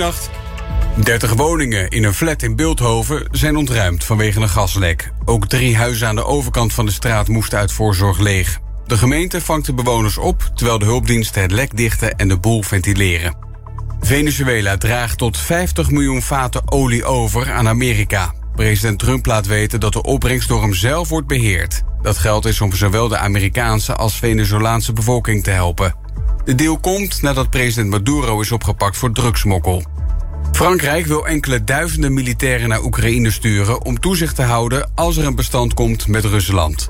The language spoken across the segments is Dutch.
Goedenacht. 30 woningen in een flat in Beeldhoven zijn ontruimd vanwege een gaslek. Ook drie huizen aan de overkant van de straat moesten uit voorzorg leeg. De gemeente vangt de bewoners op, terwijl de hulpdiensten het lek dichten en de boel ventileren. Venezuela draagt tot 50 miljoen vaten olie over aan Amerika. President Trump laat weten dat de opbrengst door hem zelf wordt beheerd. Dat geld is om zowel de Amerikaanse als Venezolaanse bevolking te helpen. De deal komt nadat president Maduro is opgepakt voor drugsmokkel. Frankrijk wil enkele duizenden militairen naar Oekraïne sturen om toezicht te houden als er een bestand komt met Rusland.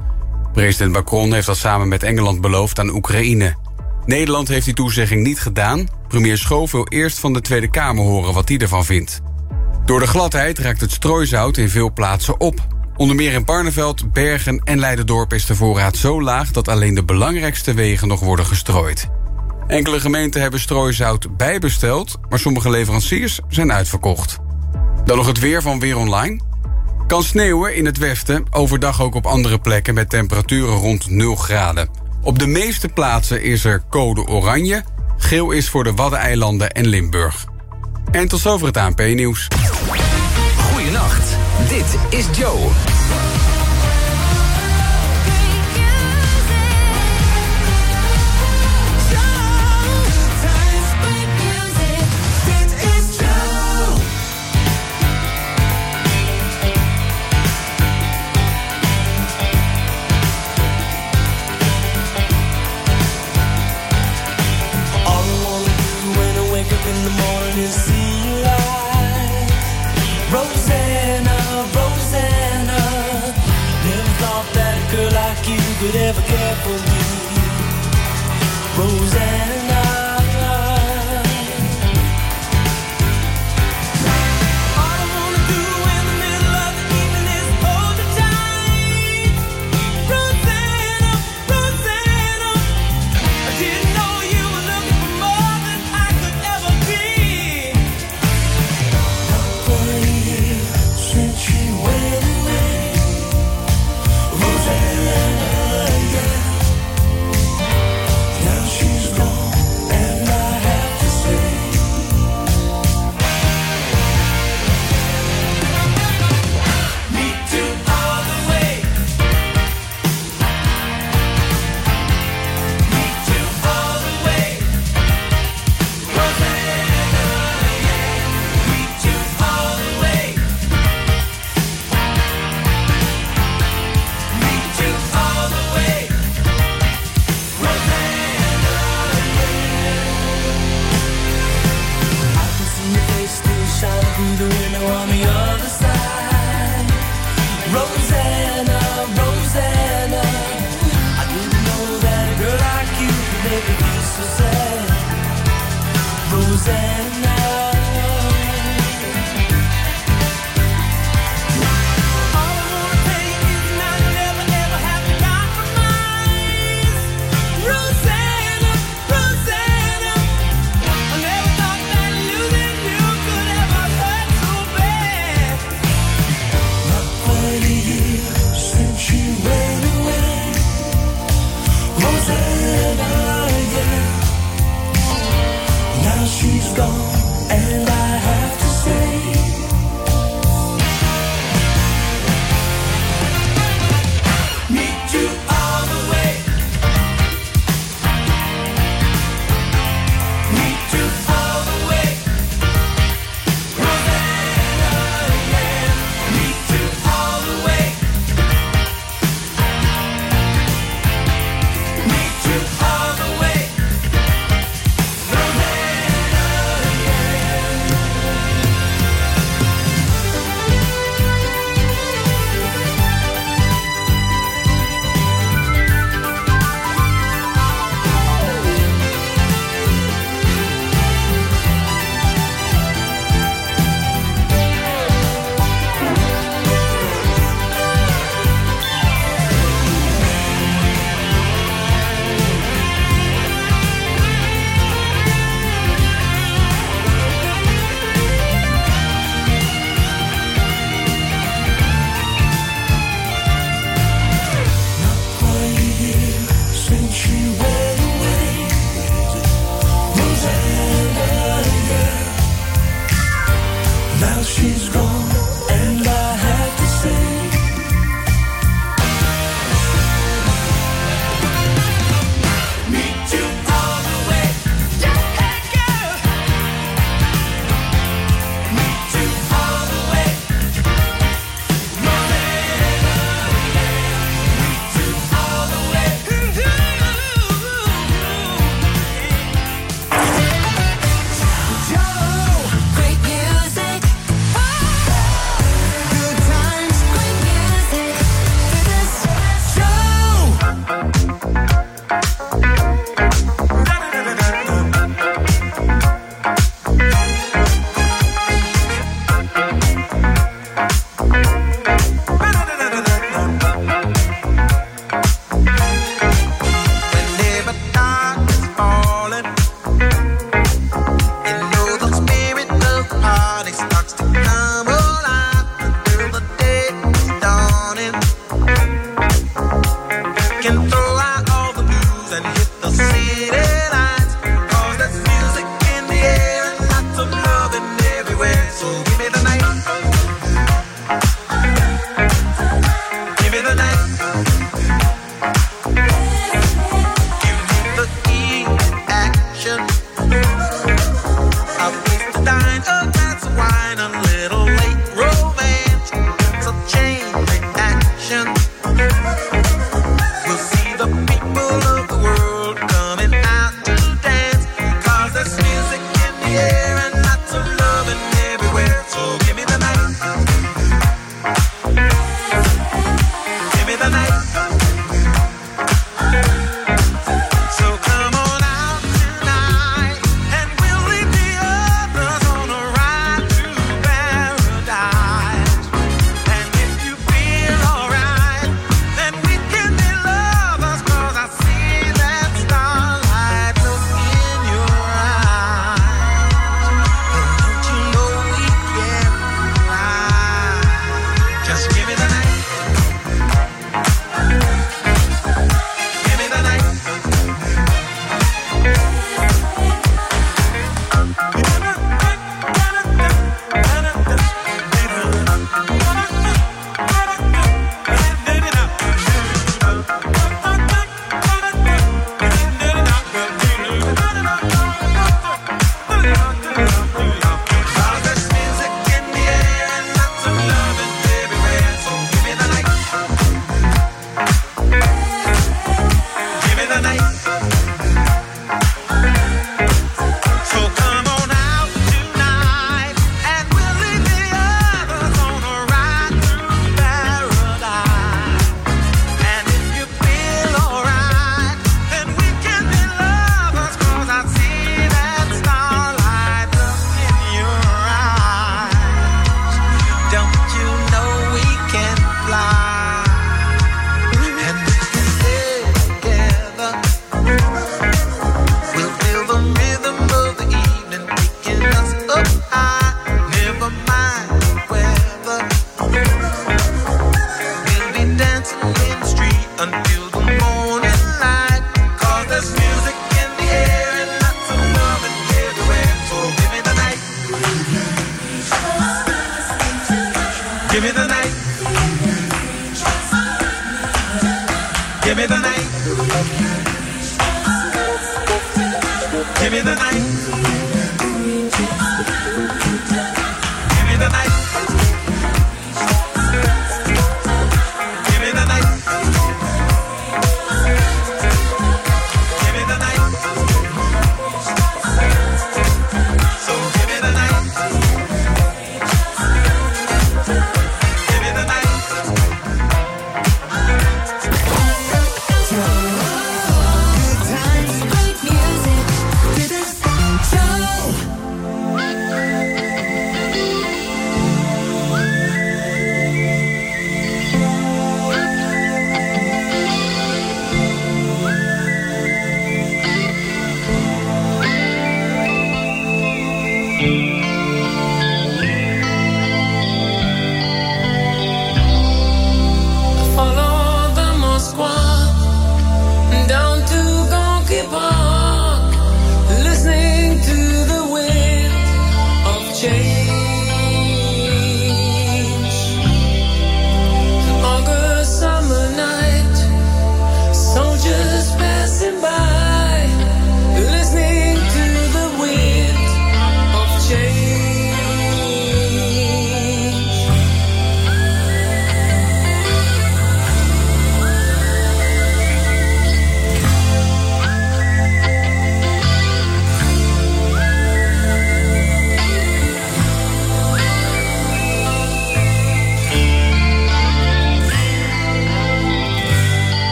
President Macron heeft dat samen met Engeland beloofd aan Oekraïne. Nederland heeft die toezegging niet gedaan. Premier Schoof wil eerst van de Tweede Kamer horen wat hij ervan vindt. Door de gladheid raakt het strooizout in veel plaatsen op. Onder meer in Barneveld, Bergen en Leiderdorp is de voorraad zo laag dat alleen de belangrijkste wegen nog worden gestrooid. Enkele gemeenten hebben strooizout bijbesteld, maar sommige leveranciers zijn uitverkocht. Dan nog het weer van Weer Online. Kan sneeuwen in het westen, overdag ook op andere plekken met temperaturen rond 0 graden. Op de meeste plaatsen is er code oranje. Geel is voor de Waddeneilanden en Limburg. En tot zover het ANP-nieuws. Goedenacht, dit is Joe.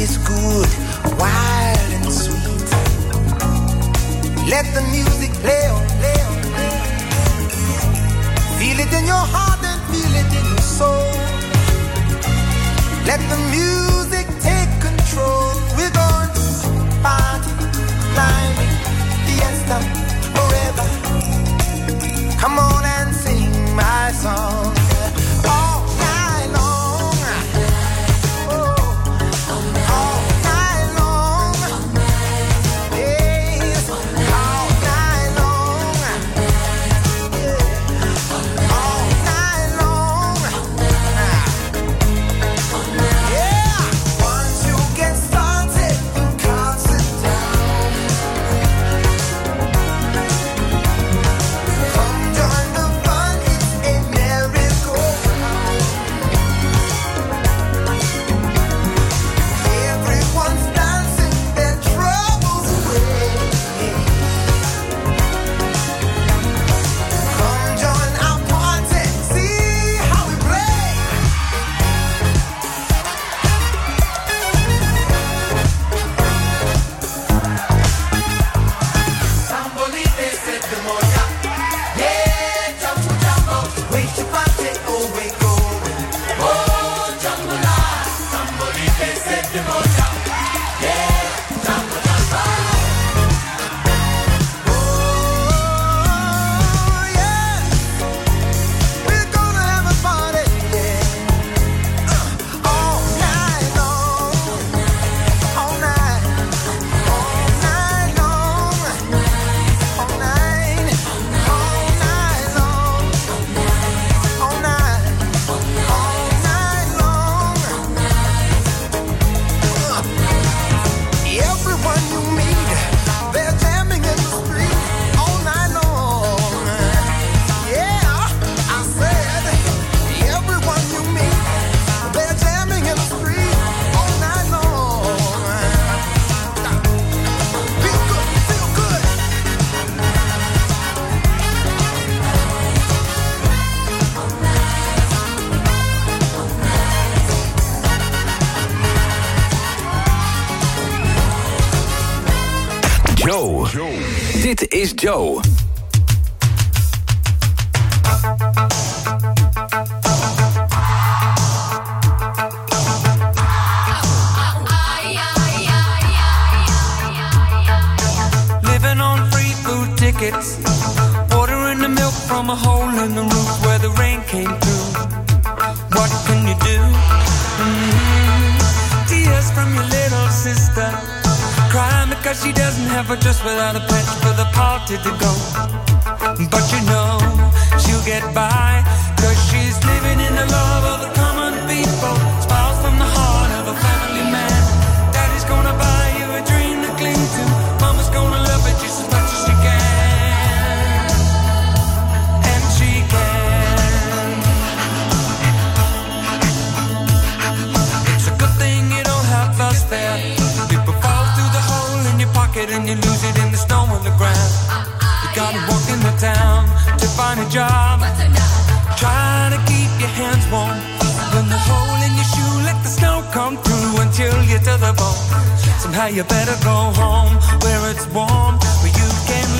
is good, wild and sweet. Let the music play on, play on, play on. Feel it in your heart and feel it in your soul. Let the music take control. We're going to party. go. to the bone. Somehow you better go home where it's warm, where you can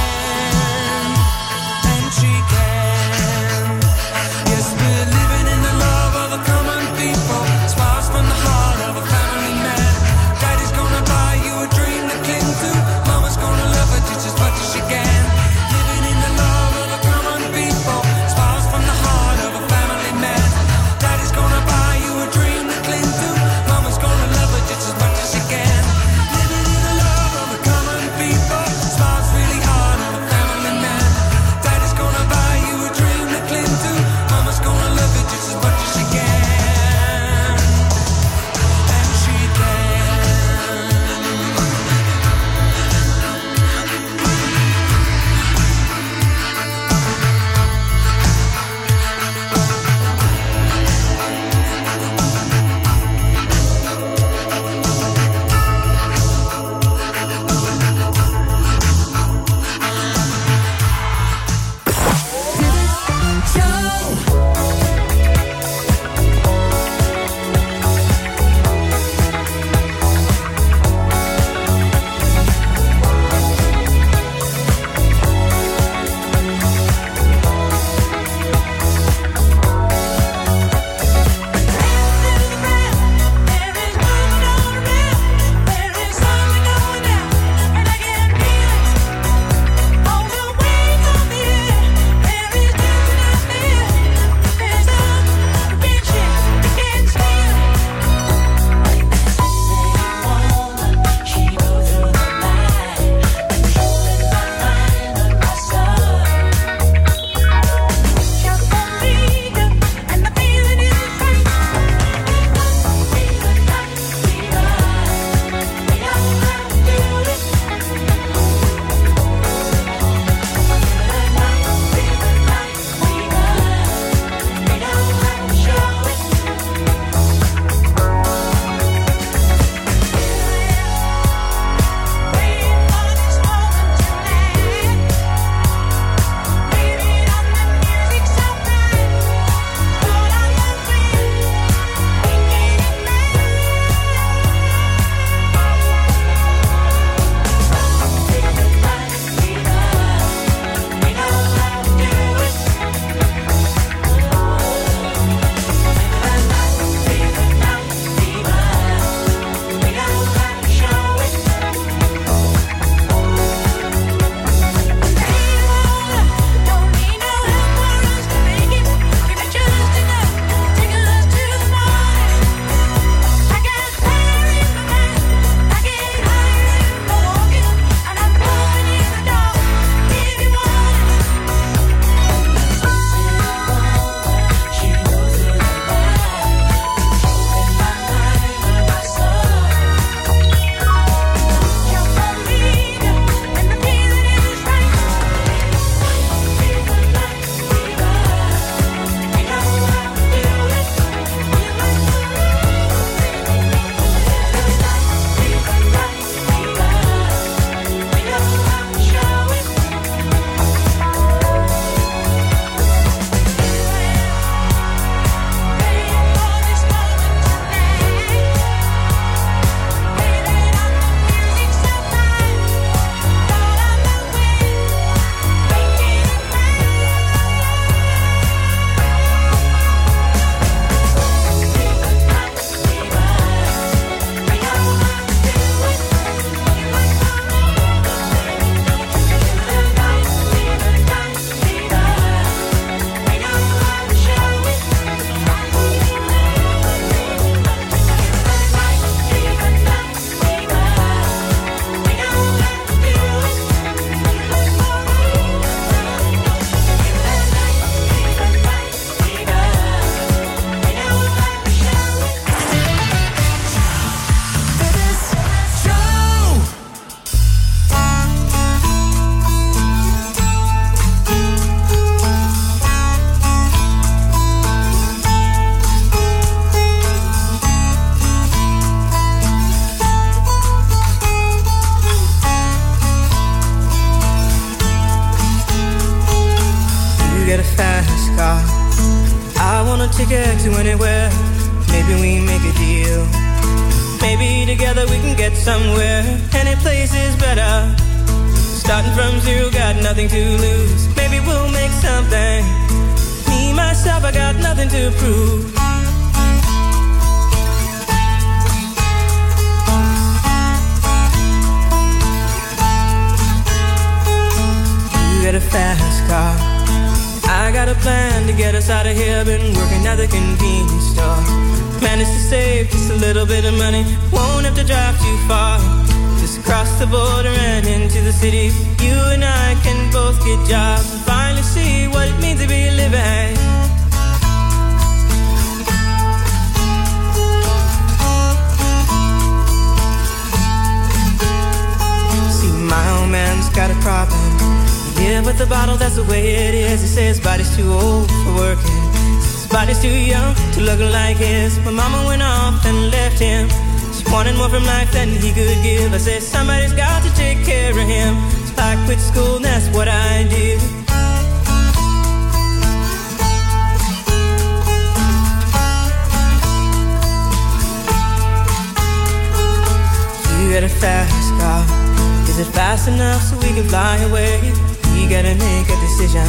Decision.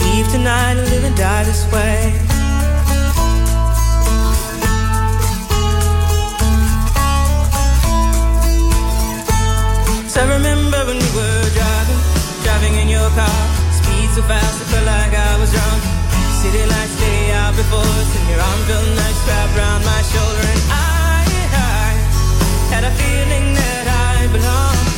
Leave tonight or live and die this way. So I remember when we were driving, driving in your car. Speed so fast, I felt like I was drunk. City lights lay out before us, and your arm felt nice wrapped around my shoulder. And I, I had a feeling that I belonged.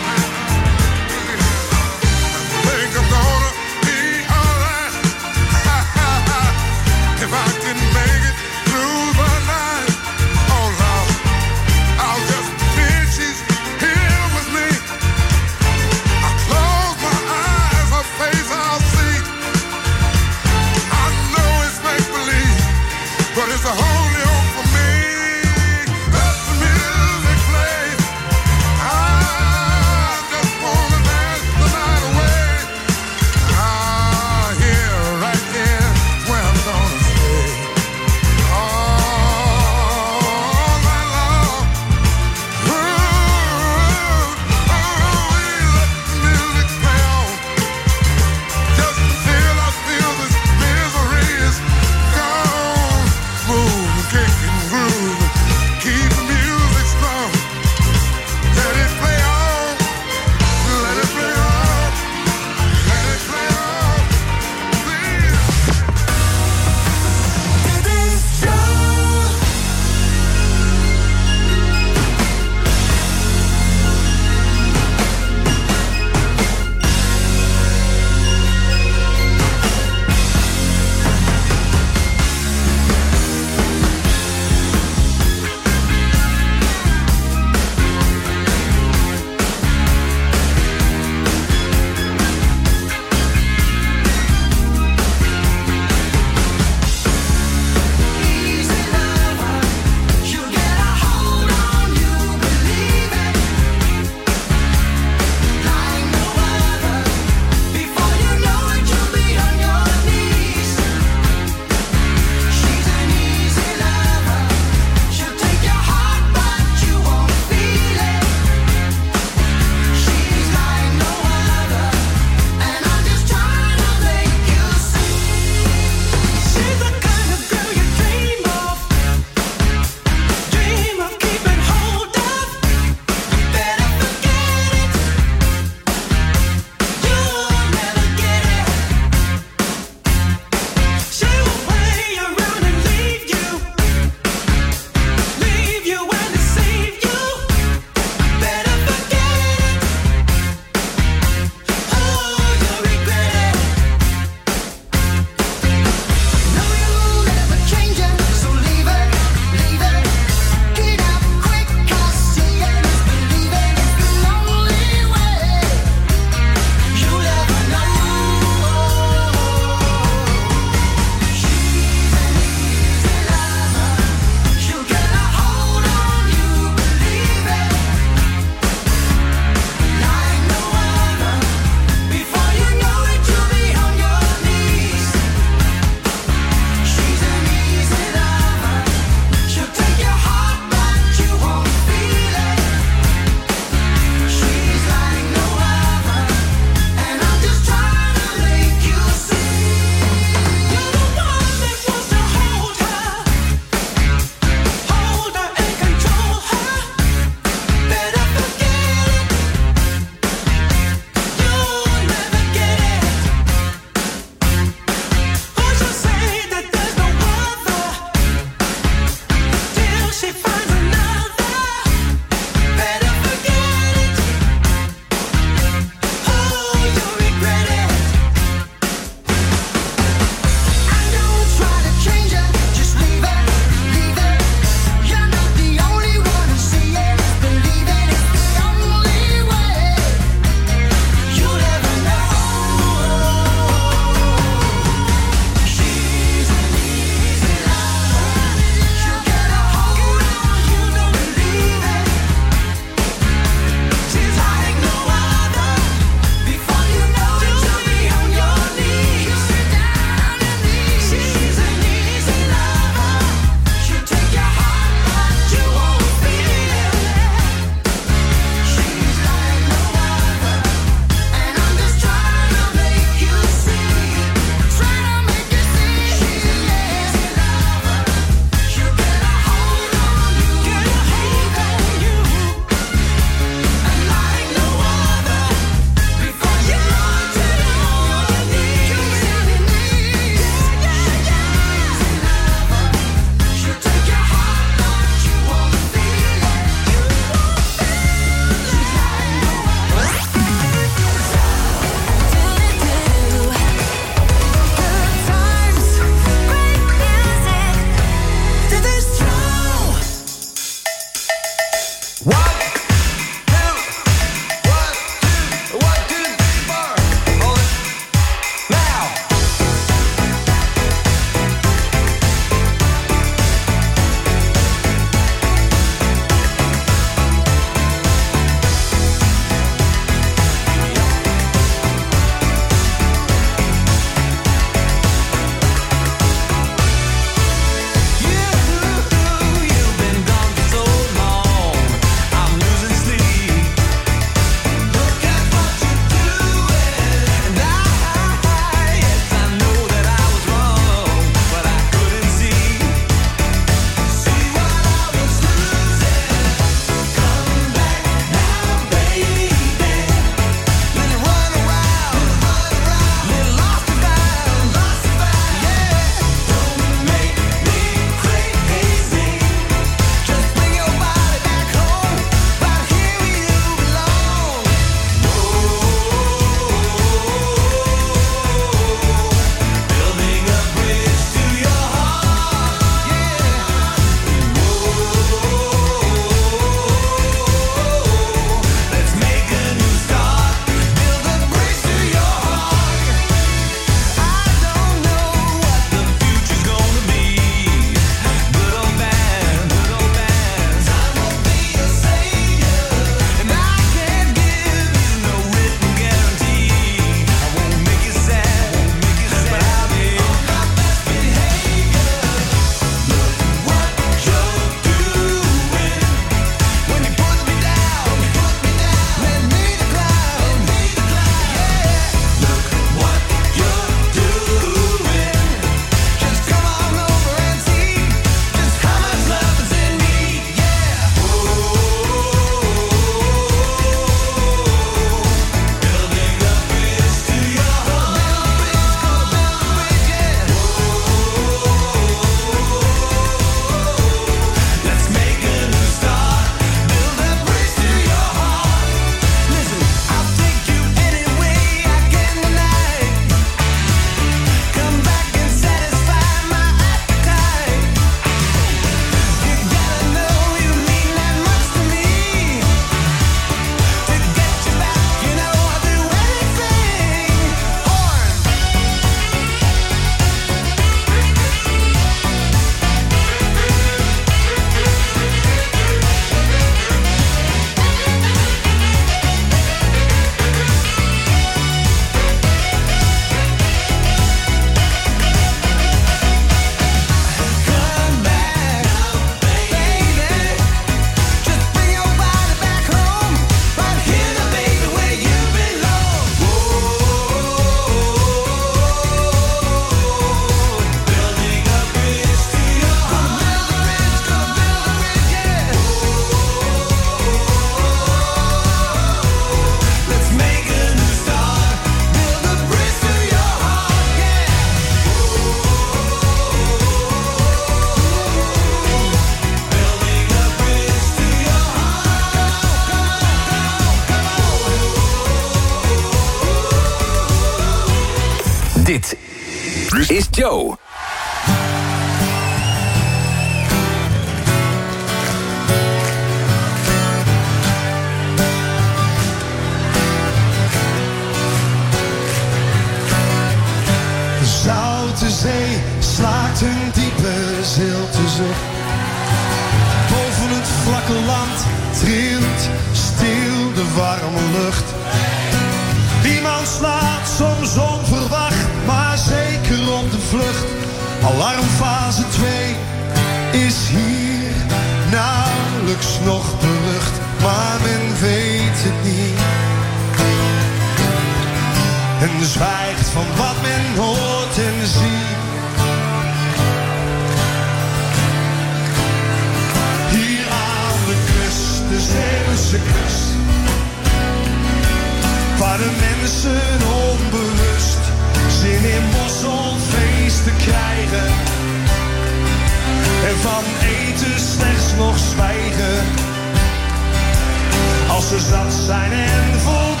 Zat zijn en voldaan.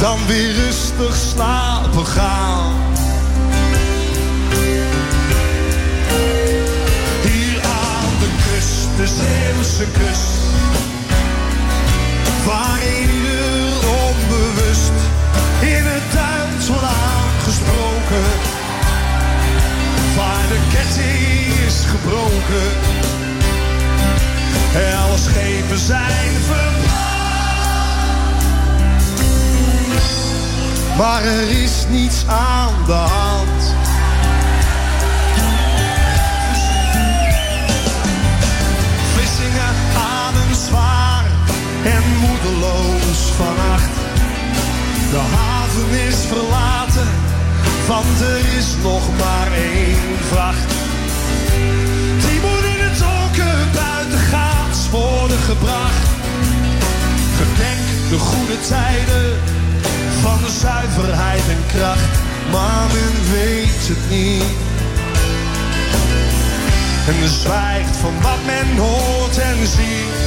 Dan weer rustig slapen gaan. Hier aan Zeeuwse kust. Waarin ieder onbewust in het Duits wordt aangesproken. Waar de ketting is gebroken. Alle schepen zijn verbrand. Maar er is niets aan de hand. Vlissingen ademt zwaar en moedeloos vannacht. De haven is verlaten, want er is nog maar één vracht. Worden gebracht. Gedenk de goede tijden van de zuiverheid en kracht, maar men weet het niet. En zwijgt van wat men hoort en ziet.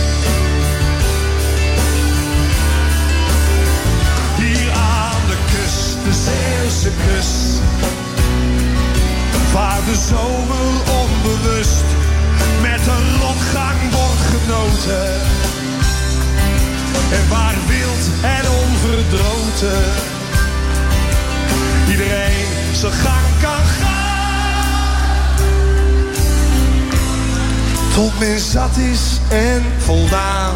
Hier aan de kust, de Zeeuwse kust. Waar de zomer onbewust met een rotgang wordt genoten. En waar wild en onverdroten iedereen zijn gang kan gaan. Tot men zat is en voldaan.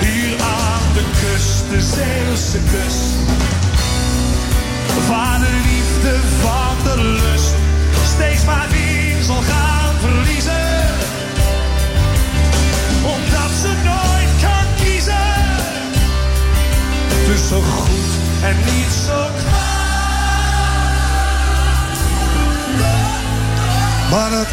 Hier aan de kust, de Zeeuwse kust.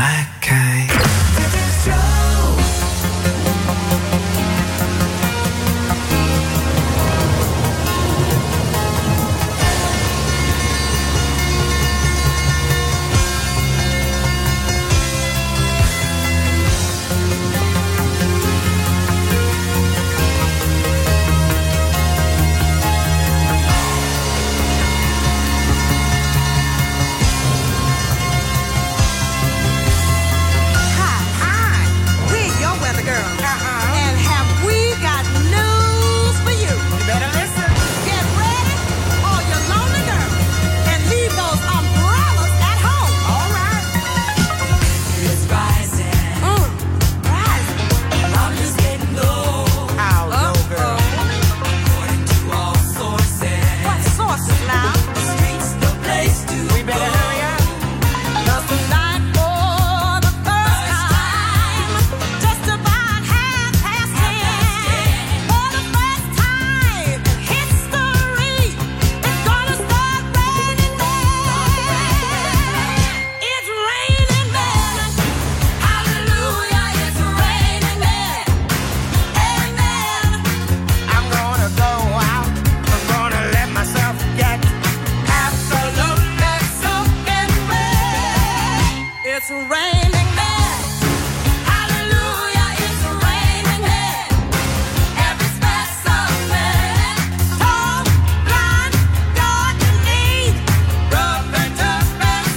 My